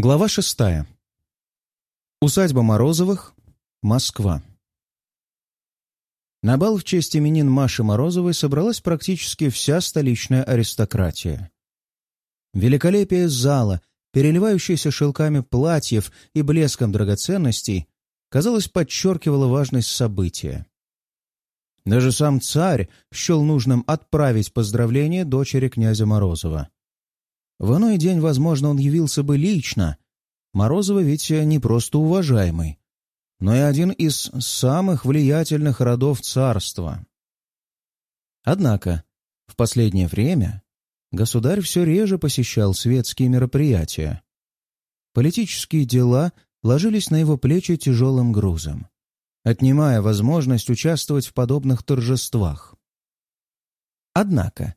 Глава шестая. Усадьба Морозовых, Москва. На бал в честь именин Маши Морозовой собралась практически вся столичная аристократия. Великолепие зала, переливающееся шелками платьев и блеском драгоценностей, казалось, подчеркивало важность события. Даже сам царь счел нужным отправить поздравление дочери князя Морозова. В иной день, возможно, он явился бы лично. Морозова ведь не просто уважаемый, но и один из самых влиятельных родов царства. Однако в последнее время государь все реже посещал светские мероприятия. Политические дела ложились на его плечи тяжелым грузом, отнимая возможность участвовать в подобных торжествах. Однако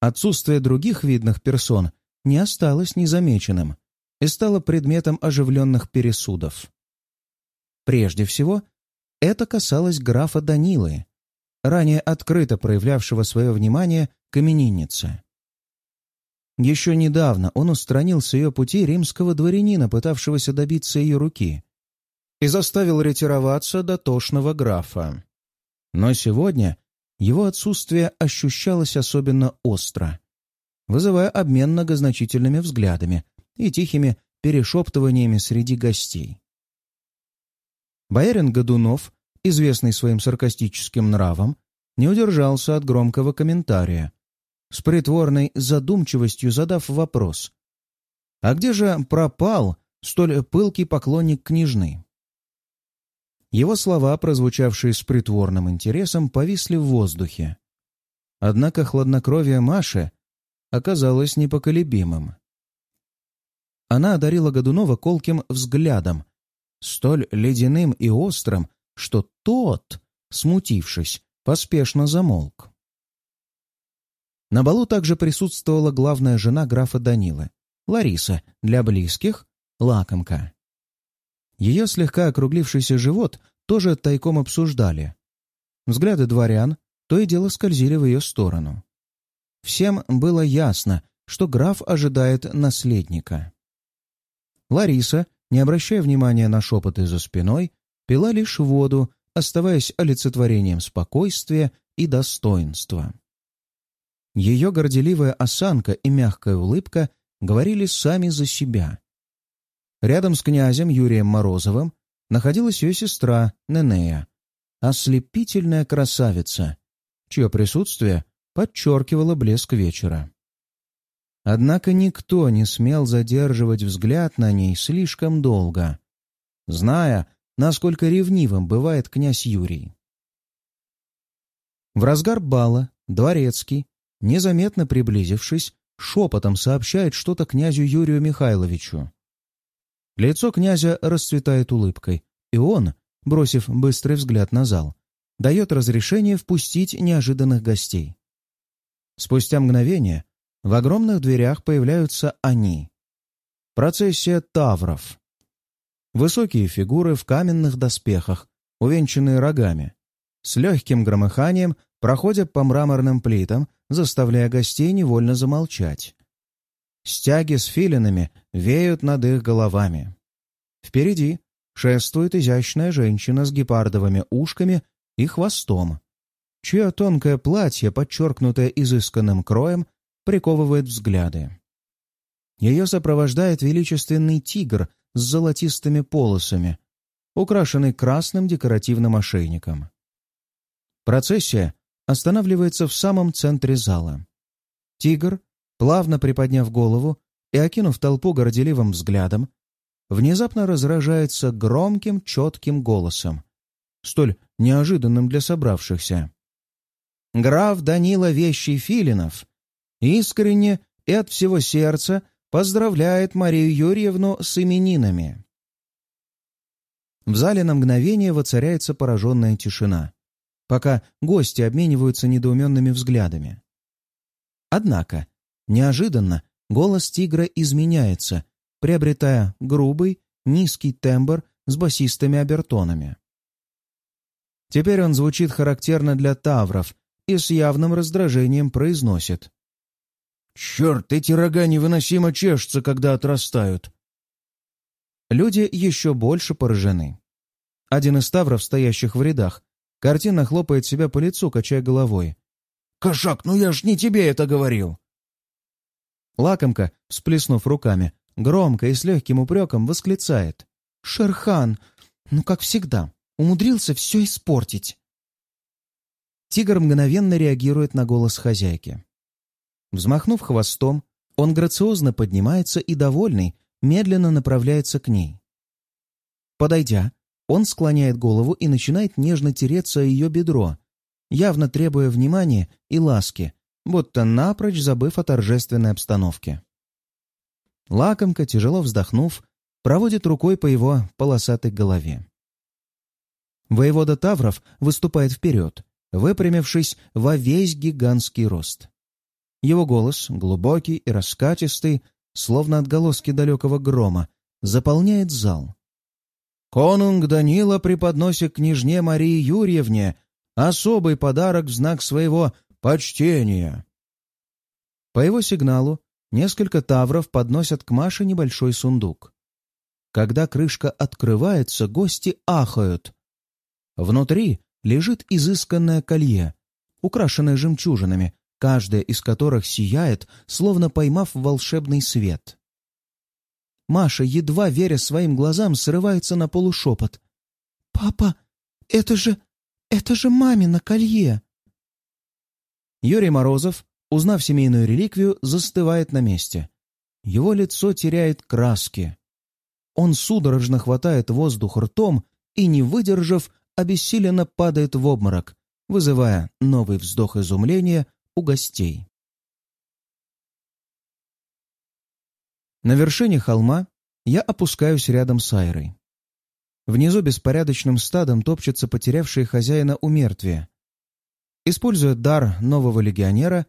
отсутствие других видных персон – не осталось незамеченным и стало предметом оживленных пересудов. Прежде всего, это касалось графа Данилы, ранее открыто проявлявшего свое внимание к имениннице. Еще недавно он устранил с ее пути римского дворянина, пытавшегося добиться ее руки, и заставил ретироваться дотошного графа. Но сегодня его отсутствие ощущалось особенно остро вызывая обмен многозначительными взглядами и тихими перешептываниями среди гостей. Боярин Годунов, известный своим саркастическим нравом, не удержался от громкого комментария, с притворной задумчивостью задав вопрос. «А где же пропал столь пылкий поклонник княжны?» Его слова, прозвучавшие с притворным интересом, повисли в воздухе. Однако хладнокровие Маши оказалось непоколебимым. Она одарила Годунова колким взглядом, столь ледяным и острым, что тот, смутившись, поспешно замолк. На балу также присутствовала главная жена графа Данилы, Лариса, для близких — лакомка. Ее слегка округлившийся живот тоже тайком обсуждали. Взгляды дворян то и дело скользили в ее сторону. Всем было ясно, что граф ожидает наследника. Лариса, не обращая внимания на шепоты за спиной, пила лишь воду, оставаясь олицетворением спокойствия и достоинства. Ее горделивая осанка и мягкая улыбка говорили сами за себя. Рядом с князем Юрием Морозовым находилась ее сестра Ненея, ослепительная красавица, чье присутствие подчеркивала блеск вечера. Однако никто не смел задерживать взгляд на ней слишком долго, зная, насколько ревнивым бывает князь Юрий. В разгар бала Дворецкий, незаметно приблизившись, шепотом сообщает что-то князю Юрию Михайловичу. Лицо князя расцветает улыбкой, и он, бросив быстрый взгляд на зал, дает разрешение впустить неожиданных гостей. Спустя мгновение в огромных дверях появляются они. Процессия тавров. Высокие фигуры в каменных доспехах, увенчанные рогами. С легким громыханием проходят по мраморным плитам, заставляя гостей невольно замолчать. Стяги с филинами веют над их головами. Впереди шествует изящная женщина с гепардовыми ушками и хвостом чье тонкое платье, подчеркнутое изысканным кроем, приковывает взгляды. Ее сопровождает величественный тигр с золотистыми полосами, украшенный красным декоративным ошейником. Процессия останавливается в самом центре зала. Тигр, плавно приподняв голову и окинув толпу горделивым взглядом, внезапно разражается громким, четким голосом, столь неожиданным для собравшихся граф Данила Вещий Филинов искренне и от всего сердца поздравляет Марию Юрьевну с именинами. В зале на мгновение воцаряется пораженная тишина, пока гости обмениваются недоуменными взглядами. Однако, неожиданно голос тигра изменяется, приобретая грубый, низкий тембр с басистыми обертонами. Теперь он звучит характерно для тавров и с явным раздражением произносит. «Черт, эти рога невыносимо чешутся, когда отрастают. Люди еще больше поражены. Один из ставров, стоящих в рядах, картинно хлопает себя по лицу, качая головой. «Кошак, ну я ж не тебе это говорил!» Лакомка, всплеснув руками, громко и с легким упреком восклицает. «Шерхан, ну как всегда, умудрился все испортить!» Тигр мгновенно реагирует на голос хозяйки. Взмахнув хвостом, он грациозно поднимается и, довольный, медленно направляется к ней. Подойдя, он склоняет голову и начинает нежно тереться о ее бедро, явно требуя внимания и ласки, будто напрочь забыв о торжественной обстановке. Лакомка, тяжело вздохнув, проводит рукой по его полосатой голове. Воевода Тавров выступает вперед, выпрямившись во весь гигантский рост. Его голос, глубокий и раскатистый, словно отголоски далекого грома, заполняет зал. Конунг Данила преподносит княжне Марии Юрьевне особый подарок в знак своего почтения. По его сигналу несколько тавров подносят к Маше небольшой сундук. Когда крышка открывается, гости ахают. Внутри лежит изысканное колье, украшенное жемчужинами, каждая из которых сияет, словно поймав волшебный свет. Маша, едва веря своим глазам, срывается на полушепот. «Папа, это же... это же мамино колье!» Юрий Морозов, узнав семейную реликвию, застывает на месте. Его лицо теряет краски. Он судорожно хватает воздух ртом и, не выдержав, обессиленно падает в обморок, вызывая новый вздох изумления у гостей. На вершине холма я опускаюсь рядом с Айрой. Внизу беспорядочным стадом топчется потерявшие хозяина у мертвия. Используя дар нового легионера,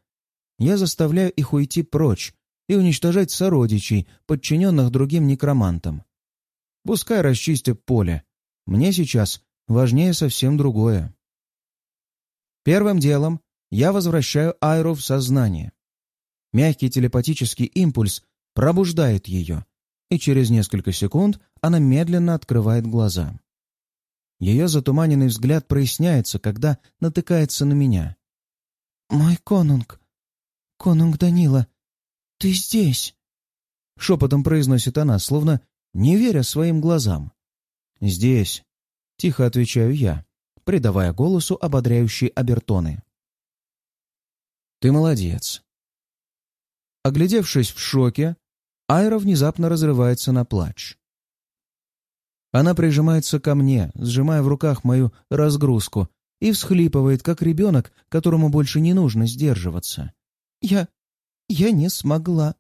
я заставляю их уйти прочь и уничтожать сородичей, подчиненных другим некромантам. Пускай расчистят поле. Мне сейчас важнее совсем другое. Первым делом я возвращаю Айру в сознание. Мягкий телепатический импульс пробуждает ее, и через несколько секунд она медленно открывает глаза. Ее затуманенный взгляд проясняется, когда натыкается на меня. «Мой конунг! Конунг Данила! Ты здесь!» Шепотом произносит она, словно не веря своим глазам. «Здесь!» — тихо отвечаю я, придавая голосу ободряющие обертоны. «Ты молодец!» Оглядевшись в шоке, Айра внезапно разрывается на плач. Она прижимается ко мне, сжимая в руках мою разгрузку, и всхлипывает, как ребенок, которому больше не нужно сдерживаться. «Я... я не смогла».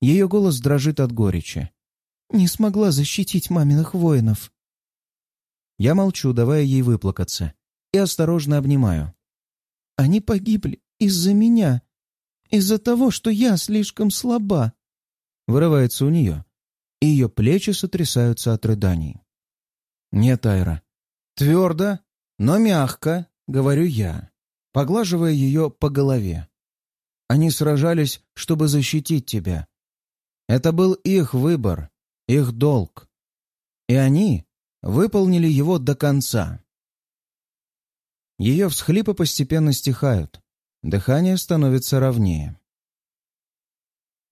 Ее голос дрожит от горечи. «Не смогла защитить маминых воинов». Я молчу, давая ей выплакаться, и осторожно обнимаю. «Они погибли из-за меня, из-за того, что я слишком слаба» вырывается у нее, и ее плечи сотрясаются от рыданий. «Нет, Айра. Твердо, но мягко, — говорю я, поглаживая ее по голове. Они сражались, чтобы защитить тебя. Это был их выбор, их долг. И они выполнили его до конца. Ее всхлипы постепенно стихают, дыхание становится ровнее.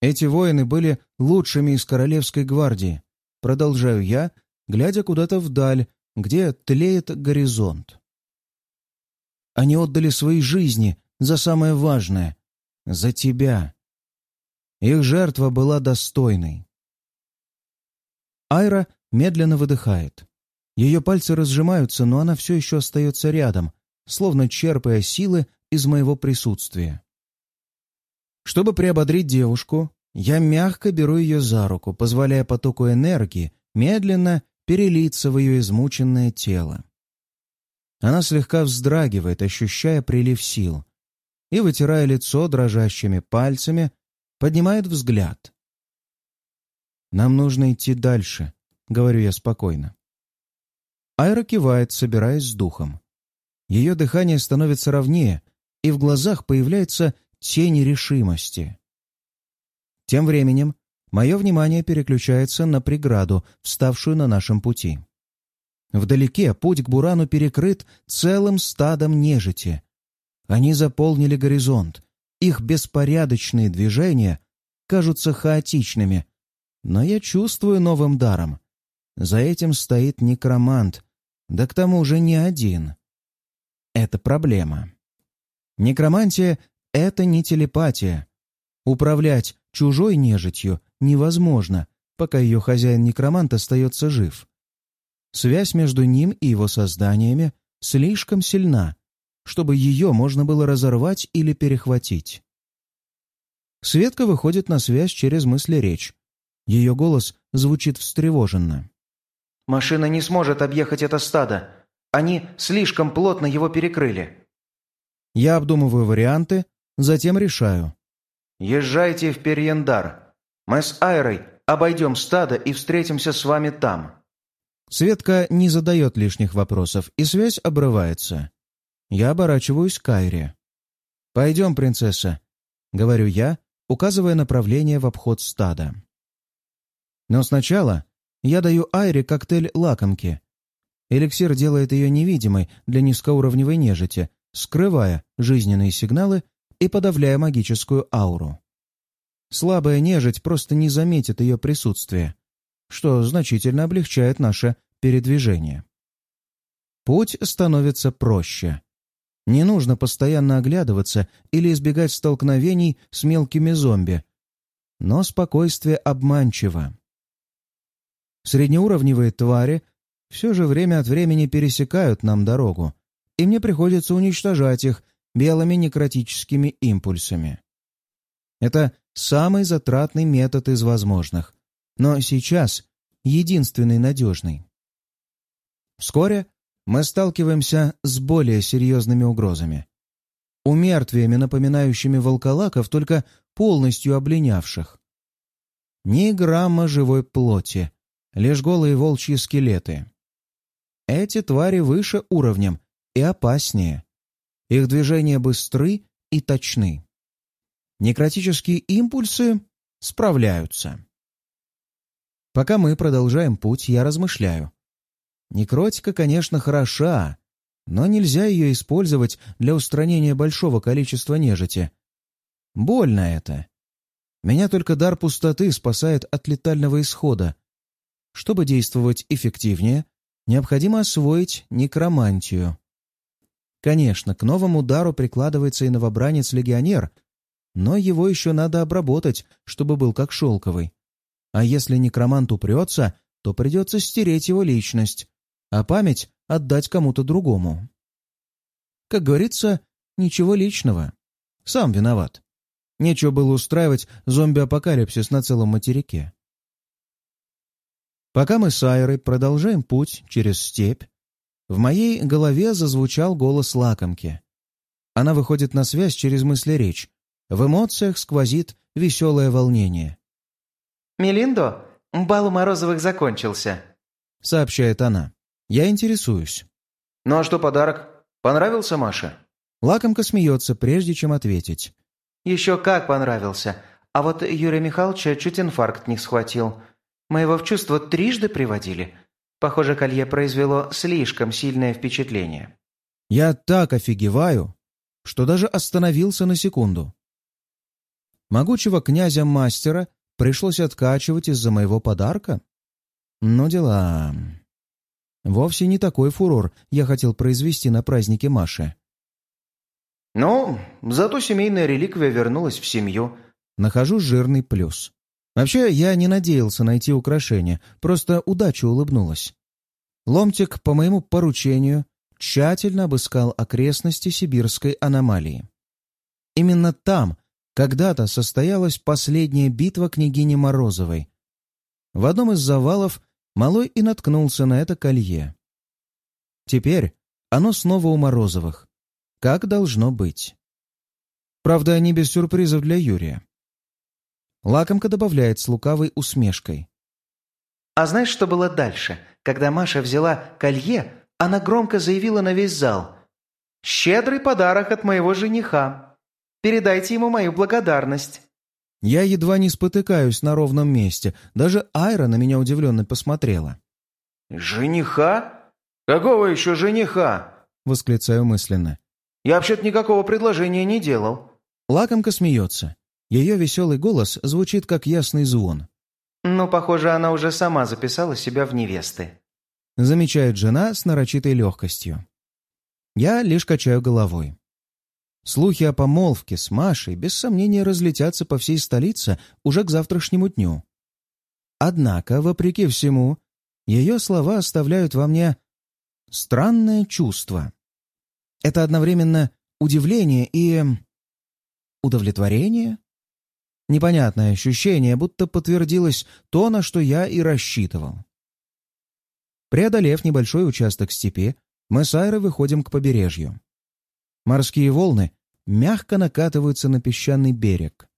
Эти воины были лучшими из королевской гвардии. Продолжаю я, глядя куда-то вдаль, где тлеет горизонт. Они отдали свои жизни за самое важное — за тебя. Их жертва была достойной. Айра медленно выдыхает. Ее пальцы разжимаются, но она все еще остается рядом, словно черпая силы из моего присутствия. Чтобы приободрить девушку, я мягко беру ее за руку, позволяя потоку энергии медленно перелиться в ее измученное тело. Она слегка вздрагивает, ощущая прилив сил, и, вытирая лицо дрожащими пальцами, поднимает взгляд. «Нам нужно идти дальше», — говорю я спокойно. Айра кивает, собираясь с духом. Ее дыхание становится ровнее, и в глазах появляется тень решимости. Тем временем мое внимание переключается на преграду, вставшую на нашем пути. Вдалеке путь к Бурану перекрыт целым стадом нежити. Они заполнили горизонт. Их беспорядочные движения кажутся хаотичными. Но я чувствую новым даром. За этим стоит некромант, да к тому же не один. Это проблема. Некромантия — это не телепатия. Управлять чужой нежитью невозможно, пока ее хозяин-некромант остается жив. Связь между ним и его созданиями слишком сильна, чтобы ее можно было разорвать или перехватить. Светка выходит на связь через мысли-речь. Ее голос звучит встревоженно. «Машина не сможет объехать это стадо. Они слишком плотно его перекрыли». Я обдумываю варианты, затем решаю. «Езжайте в Перьендар. Мы с Айрой обойдем стадо и встретимся с вами там». Светка не задает лишних вопросов, и связь обрывается. Я оборачиваюсь к Айре. «Пойдем, принцесса», — говорю я, указывая направление в обход стада. Но сначала я даю Айре коктейль лакомки. Эликсир делает ее невидимой для низкоуровневой нежити, скрывая жизненные сигналы и подавляя магическую ауру. Слабая нежить просто не заметит ее присутствие, что значительно облегчает наше передвижение. Путь становится проще. Не нужно постоянно оглядываться или избегать столкновений с мелкими зомби. Но спокойствие обманчиво. Среднеуровневые твари все же время от времени пересекают нам дорогу, и мне приходится уничтожать их белыми некротическими импульсами. Это самый затратный метод из возможных, но сейчас единственный надежный. Вскоре мы сталкиваемся с более серьезными угрозами. Умертвиями, напоминающими волколаков, только полностью обленявших. Ни грамма живой плоти, лишь голые волчьи скелеты. Эти твари выше уровнем и опаснее. Их движения быстры и точны. Некротические импульсы справляются. Пока мы продолжаем путь, я размышляю. Некротика, конечно, хороша, но нельзя ее использовать для устранения большого количества нежити. Больно это. Меня только дар пустоты спасает от летального исхода. Чтобы действовать эффективнее, необходимо освоить некромантию. Конечно, к новому удару прикладывается и новобранец-легионер, но его еще надо обработать, чтобы был как шелковый. А если некромант упрется, то придется стереть его личность, а память отдать кому-то другому. Как говорится, ничего личного. Сам виноват. Нечего было устраивать зомби-апокалипсис на целом материке. Пока мы с Айрой продолжаем путь через степь, в моей голове зазвучал голос лакомки. Она выходит на связь через мысли-речь. В эмоциях сквозит веселое волнение. «Мелиндо, бал у Морозовых закончился», — сообщает она. Я интересуюсь. «Ну а что подарок? Понравился Маше?» Лакомка смеется, прежде чем ответить. «Еще как понравился. А вот Юрия Михайловича чуть инфаркт не схватил. Мы его в чувство трижды приводили. Похоже, колье произвело слишком сильное впечатление». Я так офигеваю, что даже остановился на секунду. Могучего князя-мастера Пришлось откачивать из-за моего подарка? Ну, дела. Вовсе не такой фурор я хотел произвести на празднике Маши. Ну, зато семейная реликвия вернулась в семью. Нахожу жирный плюс. Вообще, я не надеялся найти украшение, просто удача улыбнулась. Ломтик, по моему поручению, тщательно обыскал окрестности сибирской аномалии. Именно там когда-то состоялась последняя битва княгини Морозовой. В одном из завалов Малой и наткнулся на это колье. Теперь оно снова у Морозовых. Как должно быть. Правда, не без сюрпризов для Юрия. Лакомка добавляет с лукавой усмешкой. «А знаешь, что было дальше? Когда Маша взяла колье, она громко заявила на весь зал. «Щедрый подарок от моего жениха!» Передайте ему мою благодарность». Я едва не спотыкаюсь на ровном месте. Даже Айра на меня удивленно посмотрела. «Жениха? Какого еще жениха?» — восклицаю мысленно. «Я вообще-то никакого предложения не делал». Лакомка смеется. Ее веселый голос звучит как ясный звон. «Ну, похоже, она уже сама записала себя в невесты», — замечает жена с нарочитой легкостью. Я лишь качаю головой. Слухи о помолвке с Машей без сомнения разлетятся по всей столице уже к завтрашнему дню. Однако, вопреки всему, ее слова оставляют во мне странное чувство. Это одновременно удивление и... удовлетворение? Непонятное ощущение, будто подтвердилось то, на что я и рассчитывал. Преодолев небольшой участок степи, мы с Айрой выходим к побережью. Морские волны мягко накатываются на песчаный берег.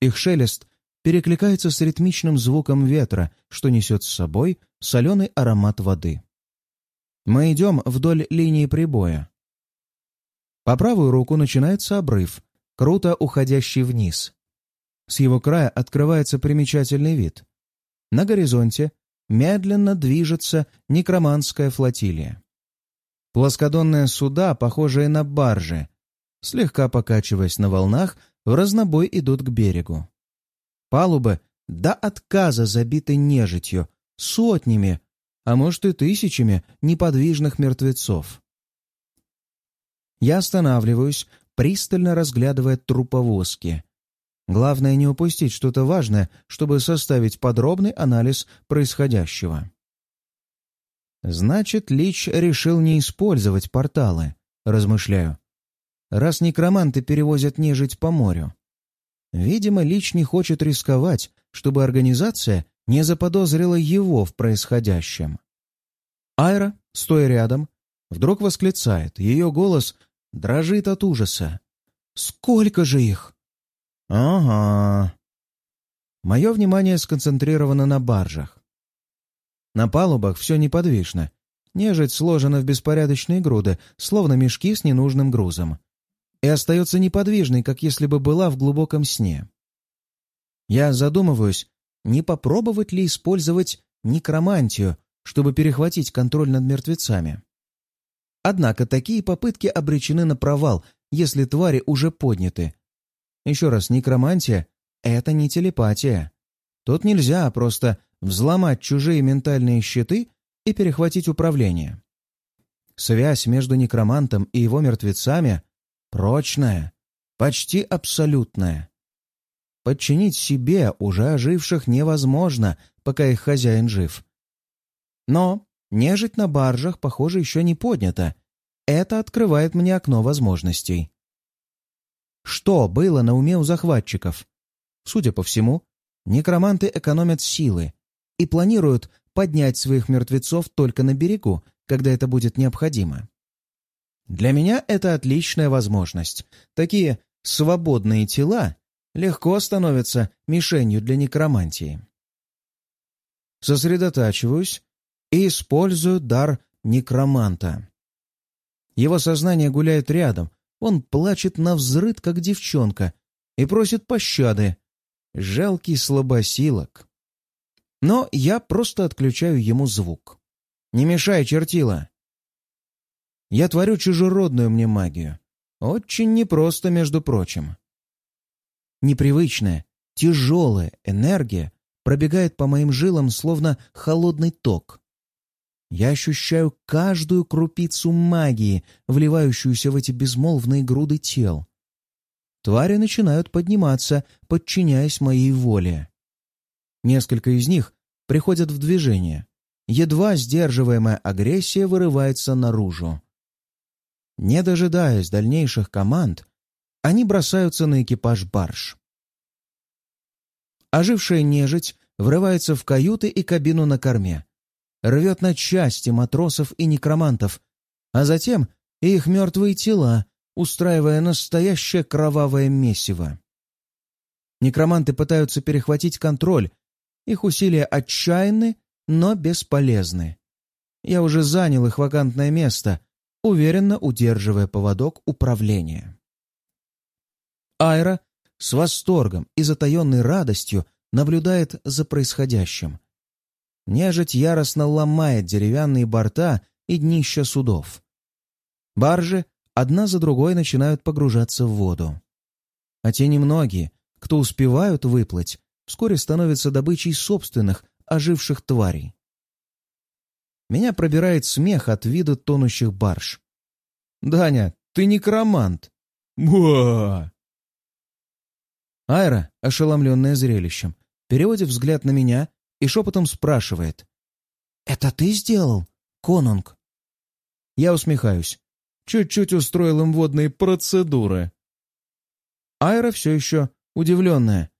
Их шелест перекликается с ритмичным звуком ветра, что несет с собой соленый аромат воды. Мы идем вдоль линии прибоя. По правую руку начинается обрыв, круто уходящий вниз. С его края открывается примечательный вид. На горизонте медленно движется некроманская флотилия. Плоскодонные суда, похожие на баржи, слегка покачиваясь на волнах, в разнобой идут к берегу. Палубы до отказа забиты нежитью, сотнями, а может и тысячами неподвижных мертвецов. Я останавливаюсь, пристально разглядывая труповозки. Главное не упустить что-то важное, чтобы составить подробный анализ происходящего. Значит, Лич решил не использовать порталы, размышляю раз некроманты перевозят нежить по морю. Видимо, Лич не хочет рисковать, чтобы организация не заподозрила его в происходящем. Айра, стоя рядом, вдруг восклицает. Ее голос дрожит от ужаса. «Сколько же их?» «Ага». Мое внимание сконцентрировано на баржах. На палубах все неподвижно. Нежить сложена в беспорядочные груды, словно мешки с ненужным грузом и остается неподвижной, как если бы была в глубоком сне. Я задумываюсь, не попробовать ли использовать некромантию, чтобы перехватить контроль над мертвецами. Однако такие попытки обречены на провал, если твари уже подняты. Еще раз, некромантия — это не телепатия. Тут нельзя просто взломать чужие ментальные щиты и перехватить управление. Связь между некромантом и его мертвецами прочная, почти абсолютная. Подчинить себе уже оживших невозможно, пока их хозяин жив. Но нежить на баржах, похоже, еще не поднята. Это открывает мне окно возможностей. Что было на уме у захватчиков? Судя по всему, некроманты экономят силы и планируют поднять своих мертвецов только на берегу, когда это будет необходимо. Для меня это отличная возможность. Такие свободные тела легко становятся мишенью для некромантии. Сосредотачиваюсь и использую дар некроманта. Его сознание гуляет рядом, он плачет на взрыд, как девчонка, и просит пощады. Жалкий слабосилок. Но я просто отключаю ему звук. «Не мешай, чертила!» Я творю чужеродную мне магию. Очень непросто, между прочим. Непривычная, тяжелая энергия пробегает по моим жилам, словно холодный ток. Я ощущаю каждую крупицу магии, вливающуюся в эти безмолвные груды тел. Твари начинают подниматься, подчиняясь моей воле. Несколько из них приходят в движение. Едва сдерживаемая агрессия вырывается наружу. Не дожидаясь дальнейших команд, они бросаются на экипаж барж. Ожившая нежить врывается в каюты и кабину на корме, рвет на части матросов и некромантов, а затем и их мертвые тела, устраивая настоящее кровавое месиво. Некроманты пытаются перехватить контроль, их усилия отчаянны, но бесполезны. Я уже занял их вакантное место, уверенно удерживая поводок управления. Айра с восторгом и затаенной радостью наблюдает за происходящим. Нежить яростно ломает деревянные борта и днища судов. Баржи одна за другой начинают погружаться в воду. А те немногие, кто успевают выплыть, вскоре становятся добычей собственных оживших тварей. Меня пробирает смех от вида тонущих барж. «Даня, ты некромант!» «Ба!» Айра, ошеломленная зрелищем, переводит взгляд на меня и шепотом спрашивает. «Это ты сделал, конунг?» Я усмехаюсь. Чуть-чуть устроил им водные процедуры. Айра все еще удивленная.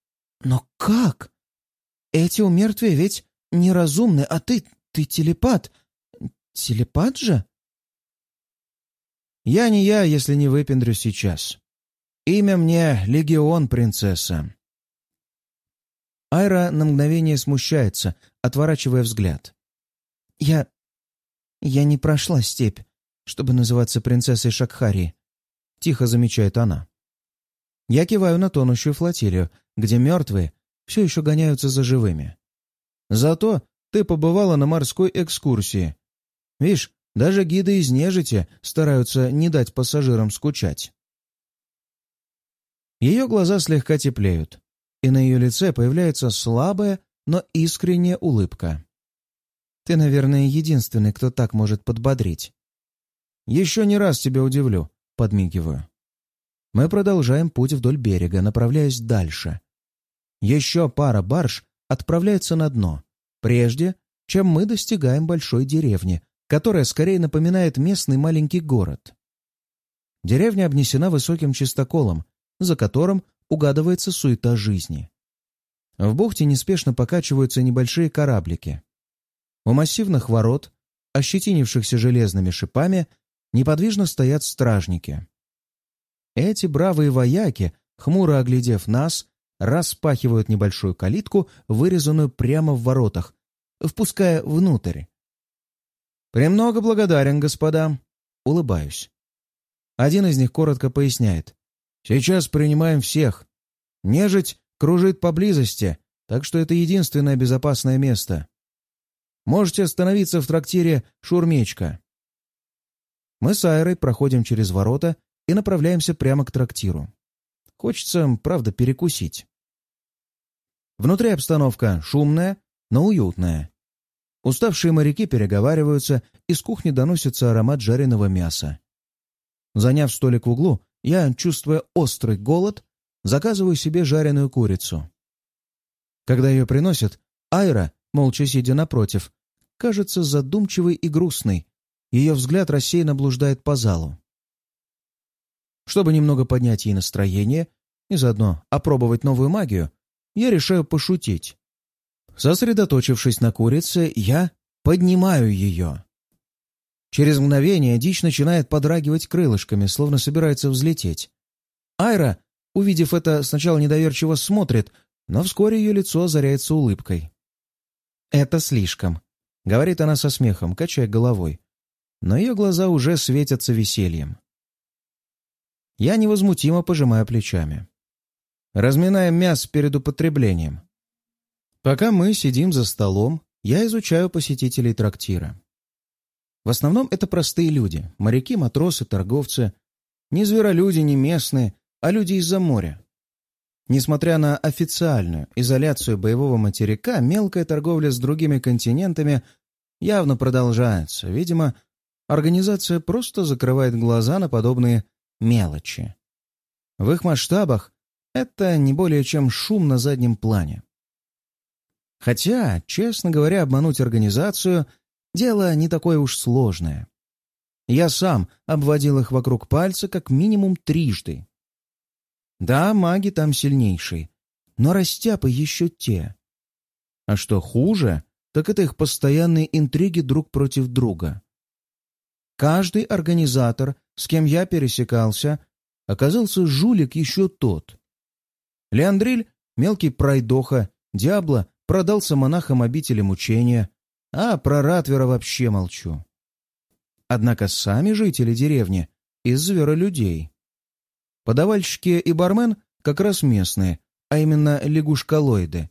«Но как? Эти умертвия ведь неразумны, а ты... ты телепат. Телепат же?» «Я не я, если не выпендрю сейчас. Имя мне Легион, принцесса». Айра на мгновение смущается, отворачивая взгляд. «Я... я не прошла степь, чтобы называться принцессой Шакхари», — тихо замечает она. Я киваю на тонущую флотилию, где мертвые все еще гоняются за живыми. Зато ты побывала на морской экскурсии. Видишь, даже гиды из нежити стараются не дать пассажирам скучать. Ее глаза слегка теплеют, и на ее лице появляется слабая, но искренняя улыбка. Ты, наверное, единственный, кто так может подбодрить. Еще не раз тебя удивлю, подмигиваю. Мы продолжаем путь вдоль берега, направляясь дальше. Еще пара барж отправляется на дно, прежде чем мы достигаем большой деревни, которая скорее напоминает местный маленький город. Деревня обнесена высоким чистоколом, за которым угадывается суета жизни. В бухте неспешно покачиваются небольшие кораблики. У массивных ворот, ощетинившихся железными шипами, неподвижно стоят стражники. Эти бравые вояки, хмуро оглядев нас, распахивают небольшую калитку, вырезанную прямо в воротах, впуская внутрь. «Премного благодарен, господа!» Улыбаюсь. Один из них коротко поясняет. «Сейчас принимаем всех. Нежить кружит поблизости, так что это единственное безопасное место. Можете остановиться в трактире «Шурмечка». Мы с Айрой проходим через ворота и направляемся прямо к трактиру. Хочется, правда, перекусить. Внутри обстановка шумная, но уютная. Уставшие моряки переговариваются, из кухни доносится аромат жареного мяса. Заняв столик в углу, я, чувствуя острый голод, заказываю себе жареную курицу. Когда ее приносят, Айра, молча сидя напротив, кажется задумчивой и грустной. Ее взгляд рассеянно блуждает по залу. Чтобы немного поднять ей настроение и заодно опробовать новую магию, я решаю пошутить. Сосредоточившись на курице, я поднимаю ее. Через мгновение дичь начинает подрагивать крылышками, словно собирается взлететь. Айра, увидев это, сначала недоверчиво смотрит, но вскоре ее лицо озаряется улыбкой. «Это слишком», — говорит она со смехом, качая головой. Но ее глаза уже светятся весельем. Я невозмутимо пожимаю плечами. Разминаем мясо перед употреблением. Пока мы сидим за столом, я изучаю посетителей трактира. В основном это простые люди, моряки, матросы, торговцы. Не зверолюди, не местные, а люди из-за моря. Несмотря на официальную изоляцию боевого материка, мелкая торговля с другими континентами явно продолжается. Видимо, организация просто закрывает глаза на подобные мелочи. В их масштабах это не более чем шум на заднем плане. Хотя, честно говоря, обмануть организацию — дело не такое уж сложное. Я сам обводил их вокруг пальца как минимум трижды. Да, маги там сильнейшие, но растяпы еще те. А что хуже, так это их постоянные интриги друг против друга. Каждый организатор, с кем я пересекался, оказался жулик еще тот. Леандриль — мелкий пройдоха, Диабло продался монахам обители мучения, а про Ратвера вообще молчу. Однако сами жители деревни из зверолюдей. Подавальщики и бармен, как раз местные, а именно лягушкалоиды.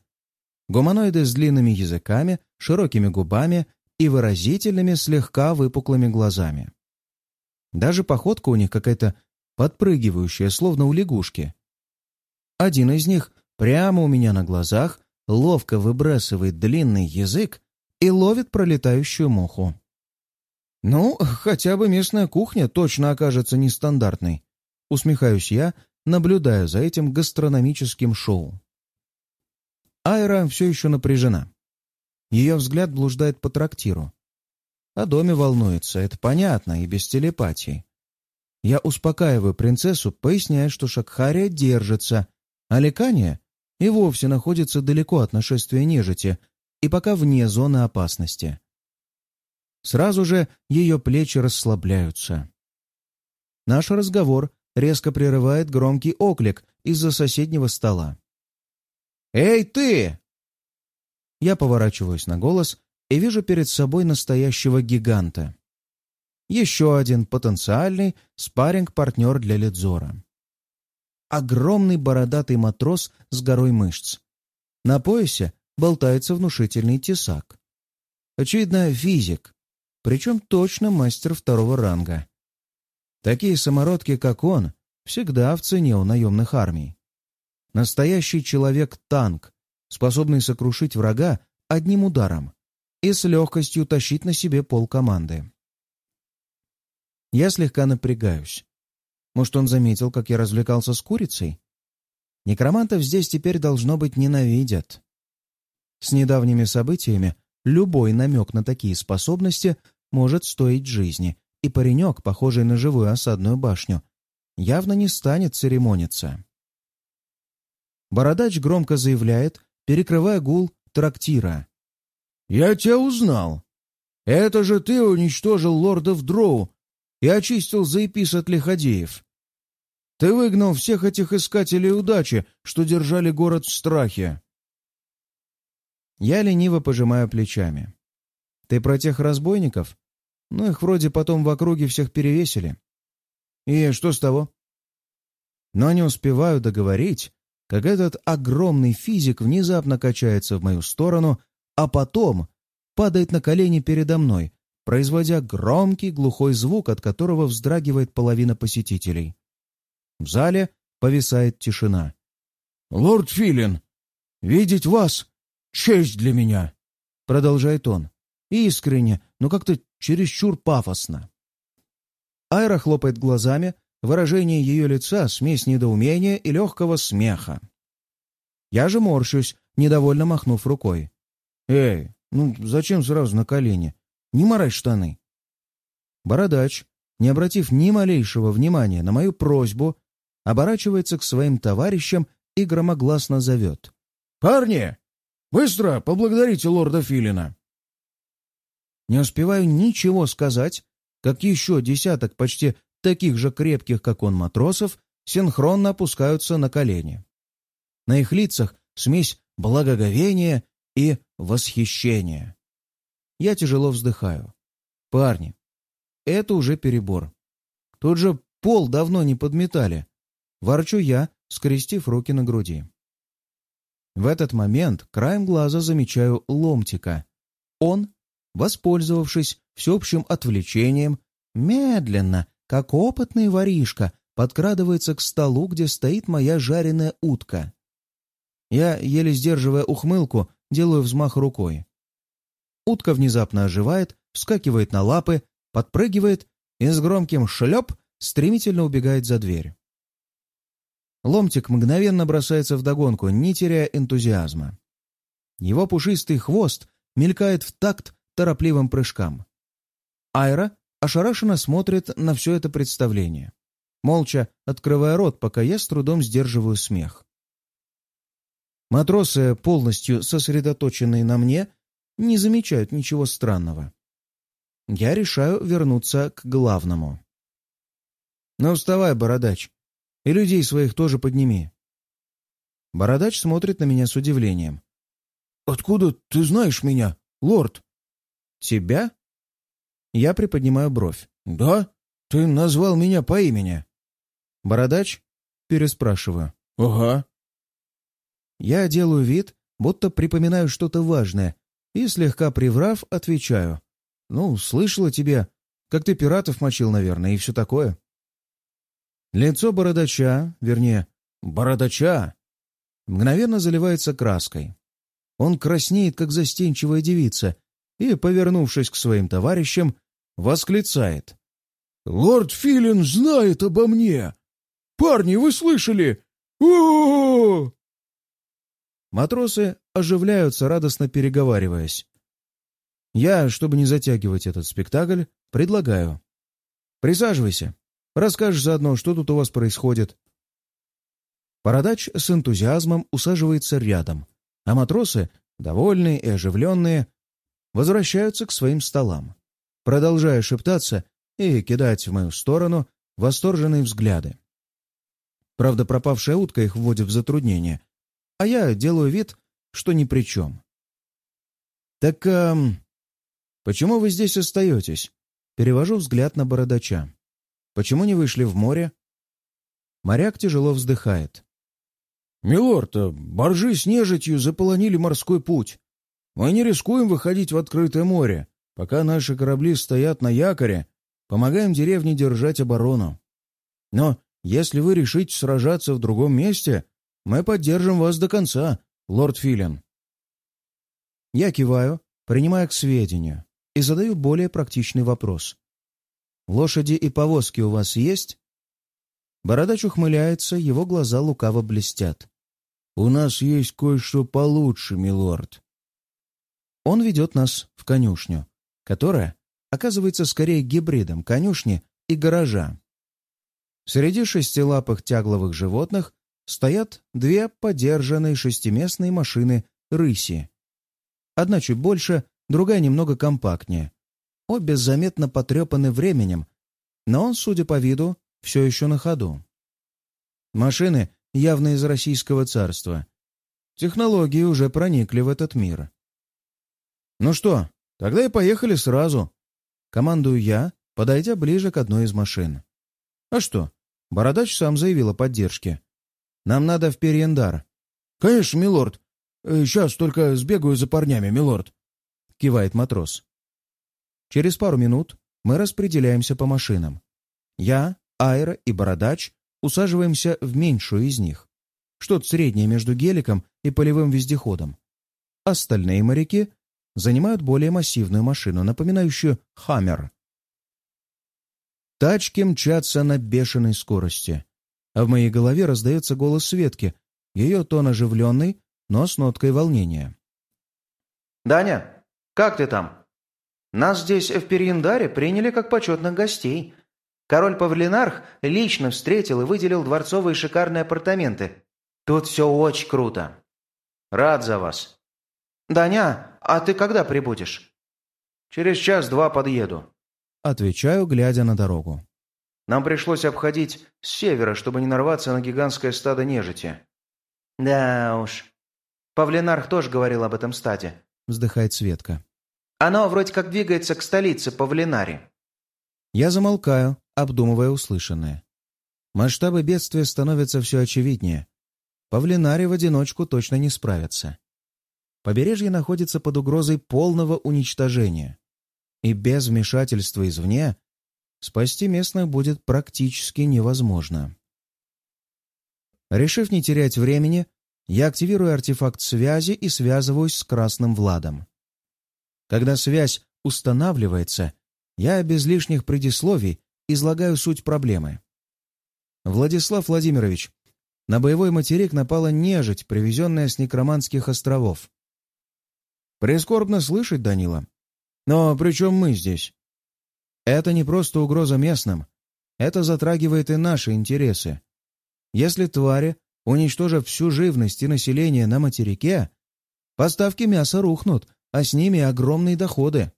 Гуманоиды с длинными языками, широкими губами и выразительными, слегка выпуклыми глазами. Даже походка у них какая-то подпрыгивающая, словно у лягушки. Один из них прямо у меня на глазах ловко выбрасывает длинный язык и ловит пролетающую муху. «Ну, хотя бы местная кухня точно окажется нестандартной», — усмехаюсь я, наблюдая за этим гастрономическим шоу. Айра все еще напряжена. Ее взгляд блуждает по трактиру. О доме волнуется, это понятно, и без телепатии. Я успокаиваю принцессу, поясняя, что Шакхария держится, а Лекания и вовсе находится далеко от нашествия нежити и пока вне зоны опасности. Сразу же ее плечи расслабляются. Наш разговор резко прерывает громкий оклик из-за соседнего стола. «Эй, ты!» Я поворачиваюсь на голос и вижу перед собой настоящего гиганта. Еще один потенциальный спарринг-партнер для Ледзора. Огромный бородатый матрос с горой мышц. На поясе болтается внушительный тесак. Очевидно, физик, причем точно мастер второго ранга. Такие самородки, как он, всегда в цене у наемных армий. Настоящий человек-танк, способный сокрушить врага одним ударом и с легкостью тащить на себе пол команды. Я слегка напрягаюсь. Может, он заметил, как я развлекался с курицей? Некромантов здесь теперь, должно быть, ненавидят. С недавними событиями любой намек на такие способности может стоить жизни, и паренек, похожий на живую осадную башню, явно не станет церемониться. Бородач громко заявляет, перекрывая гул трактира. «Я тебя узнал. Это же ты уничтожил лордов Дроу и очистил заепис от лиходеев. Ты выгнал всех этих искателей удачи, что держали город в страхе». Я лениво пожимаю плечами. «Ты про тех разбойников? Ну, их вроде потом в округе всех перевесили. И что с того? Но не успеваю договорить, как этот огромный физик внезапно качается в мою сторону, а потом падает на колени передо мной, производя громкий глухой звук, от которого вздрагивает половина посетителей. В зале повисает тишина. «Лорд Филин, видеть вас — честь для меня!» — продолжает он. Искренне, но как-то чересчур пафосно. Айра хлопает глазами, выражение ее лица — смесь недоумения и легкого смеха. Я же морщусь, недовольно махнув рукой. «Эй, ну зачем сразу на колени? Не морай штаны!» Бородач, не обратив ни малейшего внимания на мою просьбу, оборачивается к своим товарищам и громогласно зовет. «Парни, быстро поблагодарите лорда Филина!» Не успеваю ничего сказать, как еще десяток почти таких же крепких, как он, матросов синхронно опускаются на колени. На их лицах смесь благоговения и восхищения. Я тяжело вздыхаю. Парни, это уже перебор. Тут же пол давно не подметали. Ворчу я, скрестив руки на груди. В этот момент краем глаза замечаю ломтика. Он воспользовавшись всеобщим отвлечением, медленно, как опытный воришка, подкрадывается к столу, где стоит моя жареная утка. Я, еле сдерживая ухмылку, делаю взмах рукой. Утка внезапно оживает, вскакивает на лапы, подпрыгивает и с громким шлеп стремительно убегает за дверь. Ломтик мгновенно бросается вдогонку, не теряя энтузиазма. Его пушистый хвост мелькает в такт торопливым прыжкам. Айра ошарашенно смотрит на все это представление, молча открывая рот, пока я с трудом сдерживаю смех. Матросы, полностью сосредоточенные на мне, не замечают ничего странного. Я решаю вернуться к главному. «Ну, вставай, бородач, и людей своих тоже подними». Бородач смотрит на меня с удивлением. «Откуда ты знаешь меня, лорд?» «Тебя?» Я приподнимаю бровь. «Да? Ты назвал меня по имени?» «Бородач?» Переспрашиваю. «Ага». Я делаю вид, будто припоминаю что-то важное, и, слегка приврав, отвечаю. «Ну, слышала тебе, как ты пиратов мочил, наверное, и все такое». Лицо бородача, вернее, бородача, мгновенно заливается краской. Он краснеет, как застенчивая девица, и, повернувшись к своим товарищам, восклицает. «Лорд Филин знает обо мне! Парни, вы слышали? о, Матросы оживляются, радостно переговариваясь. Я, чтобы не затягивать этот спектакль, предлагаю. Присаживайся. Расскажешь заодно, что тут у вас происходит. Бородач с энтузиазмом усаживается рядом, а матросы, довольные и оживленные, возвращаются к своим столам, продолжая шептаться и кидать в мою сторону восторженные взгляды. Правда, пропавшая утка их вводит в затруднение, а я делаю вид, что ни при чем. «Так, эм, почему вы здесь остаетесь?» Перевожу взгляд на бородача. «Почему не вышли в море?» Моряк тяжело вздыхает. «Милорд, боржи с нежитью заполонили морской путь. Мы не рискуем выходить в открытое море, пока наши корабли стоят на якоре, помогаем деревне держать оборону. Но если вы решите сражаться в другом месте, мы поддержим вас до конца, лорд Филин. Я киваю, принимая к сведению, и задаю более практичный вопрос. «Лошади и повозки у вас есть?» Бородач ухмыляется, его глаза лукаво блестят. «У нас есть кое-что получше, милорд». Он ведет нас в конюшню, которая оказывается скорее гибридом конюшни и гаража. Среди шестилапых тягловых животных стоят две подержанные шестиместные машины «Рыси». Одна чуть больше, другая немного компактнее. Обе заметно потрепаны временем, но он, судя по виду, все еще на ходу. Машины явно из Российского царства. Технологии уже проникли в этот мир. «Ну что, тогда и поехали сразу», — командую я, подойдя ближе к одной из машин. «А что?» Бородач сам заявил о поддержке. Нам надо в Периендар». «Конечно, милорд. Сейчас э, только сбегаю за парнями, милорд», — кивает матрос. Через пару минут мы распределяемся по машинам. Я, Айра и Бородач усаживаемся в меньшую из них. Что-то среднее между геликом и полевым вездеходом. Остальные моряки занимают более массивную машину, напоминающую «Хаммер». Тачки мчатся на бешеной скорости а в моей голове раздается голос Светки, ее тон оживленный, но с ноткой волнения. «Даня, как ты там? Нас здесь в Периендаре приняли как почетных гостей. Король Павлинарх лично встретил и выделил дворцовые шикарные апартаменты. Тут все очень круто. Рад за вас. Даня, а ты когда прибудешь?» «Через час-два подъеду», — отвечаю, глядя на дорогу. Нам пришлось обходить с севера, чтобы не нарваться на гигантское стадо нежити». «Да уж. Павленарх тоже говорил об этом стаде», — вздыхает Светка. «Оно вроде как двигается к столице Павленаре». Я замолкаю, обдумывая услышанное. Масштабы бедствия становятся все очевиднее. Павленаре в одиночку точно не справятся. Побережье находится под угрозой полного уничтожения. И без вмешательства извне спасти местных будет практически невозможно. Решив не терять времени, я активирую артефакт связи и связываюсь с Красным Владом. Когда связь устанавливается, я без лишних предисловий излагаю суть проблемы. Владислав Владимирович, на боевой материк напала нежить, привезенная с некроманских островов. Прискорбно слышать, Данила. Но при чем мы здесь? Это не просто угроза местным. Это затрагивает и наши интересы. Если твари, уничтожив всю живность и население на материке, поставки мяса рухнут, а с ними огромные доходы.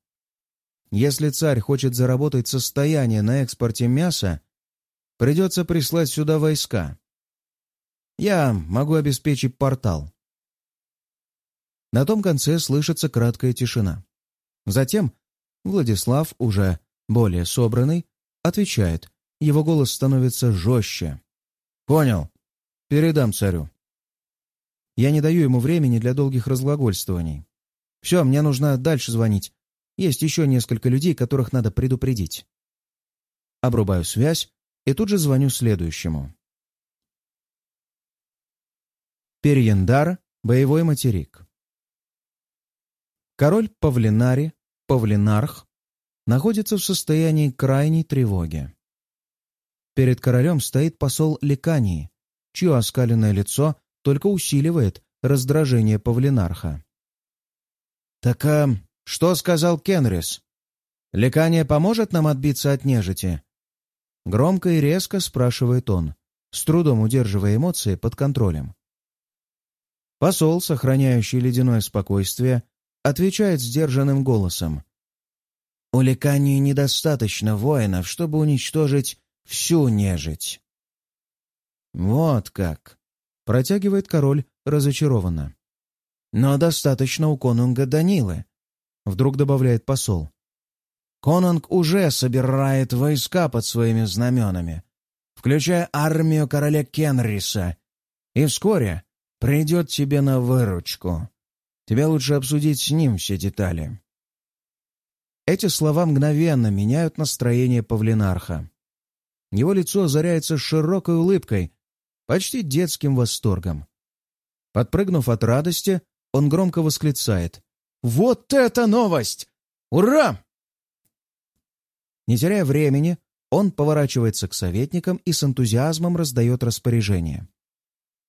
Если царь хочет заработать состояние на экспорте мяса, придется прислать сюда войска. Я могу обеспечить портал. На том конце слышится краткая тишина. Затем Владислав уже более собранный, отвечает. Его голос становится жестче. «Понял. Передам царю. Я не даю ему времени для долгих разглагольствований. Все, мне нужно дальше звонить. Есть еще несколько людей, которых надо предупредить. Обрубаю связь и тут же звоню следующему. Перьендар, боевой материк. Король Павлинари, Павлинарх, находится в состоянии крайней тревоги. Перед королем стоит посол Ликании, чье оскаленное лицо только усиливает раздражение Павлинарха. «Так а, что сказал Кенрис? Лекание поможет нам отбиться от нежити?» Громко и резко спрашивает он, с трудом удерживая эмоции под контролем. Посол, сохраняющий ледяное спокойствие, отвечает сдержанным голосом. «У Лекании недостаточно воинов, чтобы уничтожить всю нежить». «Вот как!» — протягивает король разочарованно. «Но достаточно у конунга Данилы», — вдруг добавляет посол. «Конунг уже собирает войска под своими знаменами, включая армию короля Кенриса, и вскоре придет тебе на выручку. Тебе лучше обсудить с ним все детали». Эти слова мгновенно меняют настроение Павлинарха. Его лицо озаряется широкой улыбкой, почти детским восторгом. Подпрыгнув от радости, он громко восклицает. «Вот это новость! Ура!» Не теряя времени, он поворачивается к советникам и с энтузиазмом раздает распоряжение.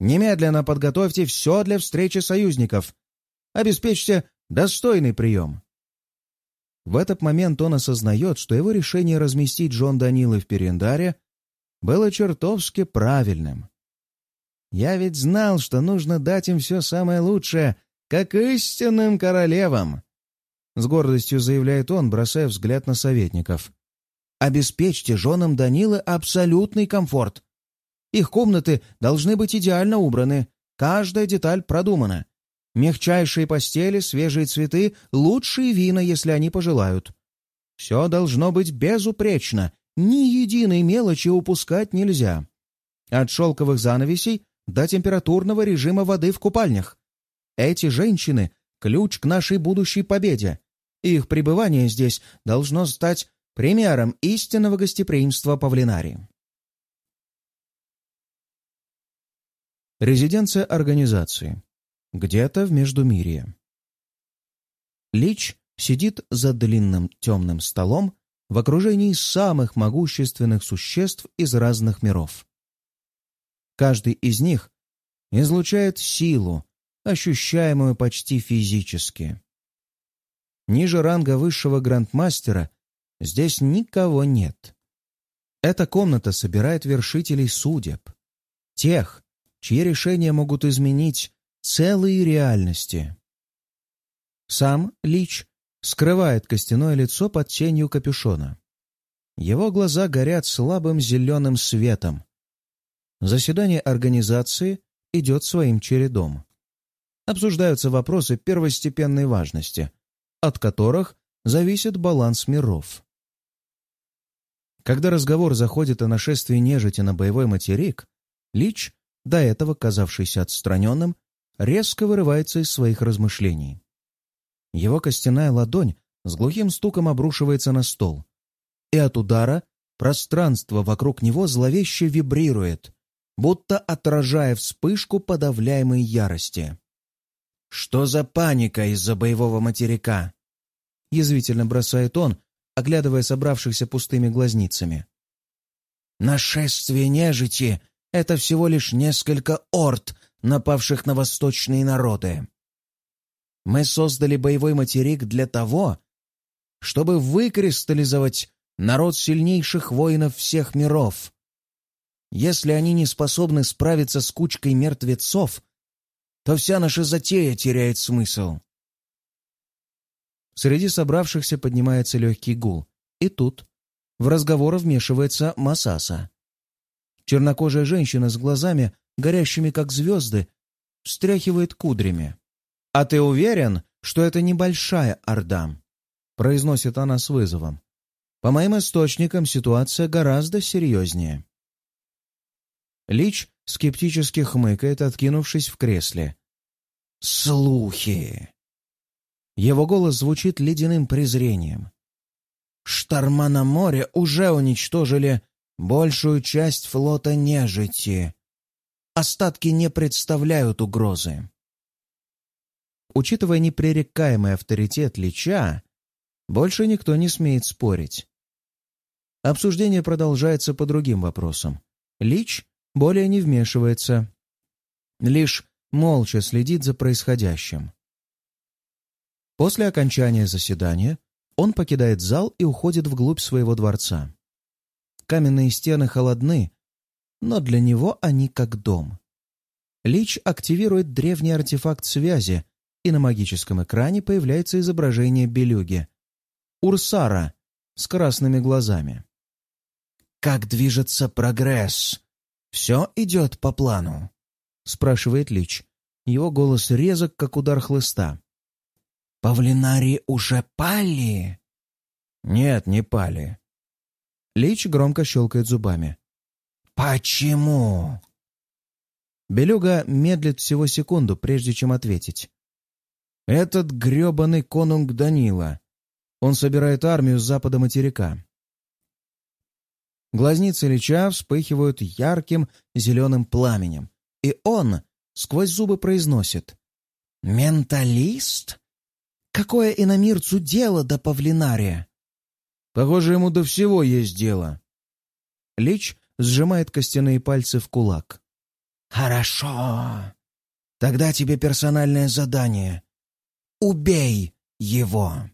«Немедленно подготовьте все для встречи союзников. Обеспечьте достойный прием». В этот момент он осознает, что его решение разместить Джон Данилы в Перендаре было чертовски правильным. Я ведь знал, что нужно дать им все самое лучшее, как истинным королевам. С гордостью заявляет он, бросая взгляд на советников. Обеспечьте женам Данилы абсолютный комфорт. Их комнаты должны быть идеально убраны, каждая деталь продумана. Мягчайшие постели, свежие цветы, лучшие вина, если они пожелают. Все должно быть безупречно, ни единой мелочи упускать нельзя. От шелковых занавесей до температурного режима воды в купальнях. Эти женщины — ключ к нашей будущей победе. Их пребывание здесь должно стать примером истинного гостеприимства Павлинари. Резиденция организации. Где-то в Междумирье. Лич сидит за длинным темным столом в окружении самых могущественных существ из разных миров. Каждый из них излучает силу, ощущаемую почти физически. Ниже ранга высшего грандмастера здесь никого нет. Эта комната собирает вершителей судеб, тех, чьи решения могут изменить целые реальности. Сам Лич скрывает костяное лицо под тенью капюшона. Его глаза горят слабым зеленым светом, Заседание организации идет своим чередом. Обсуждаются вопросы первостепенной важности, от которых зависит баланс миров. Когда разговор заходит о нашествии нежити на боевой материк, Лич, до этого казавшийся отстраненным, резко вырывается из своих размышлений. Его костяная ладонь с глухим стуком обрушивается на стол, и от удара пространство вокруг него зловеще вибрирует, будто отражая вспышку подавляемой ярости. «Что за паника из-за боевого материка?» Язвительно бросает он, оглядывая собравшихся пустыми глазницами. «Нашествие нежити — это всего лишь несколько орд, напавших на восточные народы. Мы создали боевой материк для того, чтобы выкристаллизовать народ сильнейших воинов всех миров, если они не способны справиться с кучкой мертвецов, то вся наша затея теряет смысл. Среди собравшихся поднимается легкий гул. И тут в разговор вмешивается Масаса. Чернокожая женщина с глазами, горящими как звезды, встряхивает кудрями. «А ты уверен, что это небольшая орда?» произносит она с вызовом. «По моим источникам ситуация гораздо серьезнее». Лич скептически хмыкает, откинувшись в кресле. «Слухи!» Его голос звучит ледяным презрением. «Шторма на море уже уничтожили большую часть флота нежити. Остатки не представляют угрозы». Учитывая непререкаемый авторитет Лича, больше никто не смеет спорить. Обсуждение продолжается по другим вопросам. Лич более не вмешивается. Лишь молча следит за происходящим. После окончания заседания он покидает зал и уходит вглубь своего дворца. Каменные стены холодны, но для него они как дом. Лич активирует древний артефакт связи, и на магическом экране появляется изображение Белюги. Урсара с красными глазами. «Как движется прогресс? Все идет по плану?» — спрашивает Лич. Его голос резок, как удар хлыста. «Павлинари уже пали?» «Нет, не пали». Лич громко щелкает зубами. «Почему?» Белюга медлит всего секунду, прежде чем ответить. «Этот гребаный конунг Данила. Он собирает армию с запада материка. Глазницы Лича вспыхивают ярким зеленым пламенем, и он сквозь зубы произносит «Менталист? Какое иномирцу дело до павлинария?» «Похоже, ему до всего есть дело». Лич сжимает костяные пальцы в кулак. «Хорошо. Тогда тебе персональное задание. Убей его!»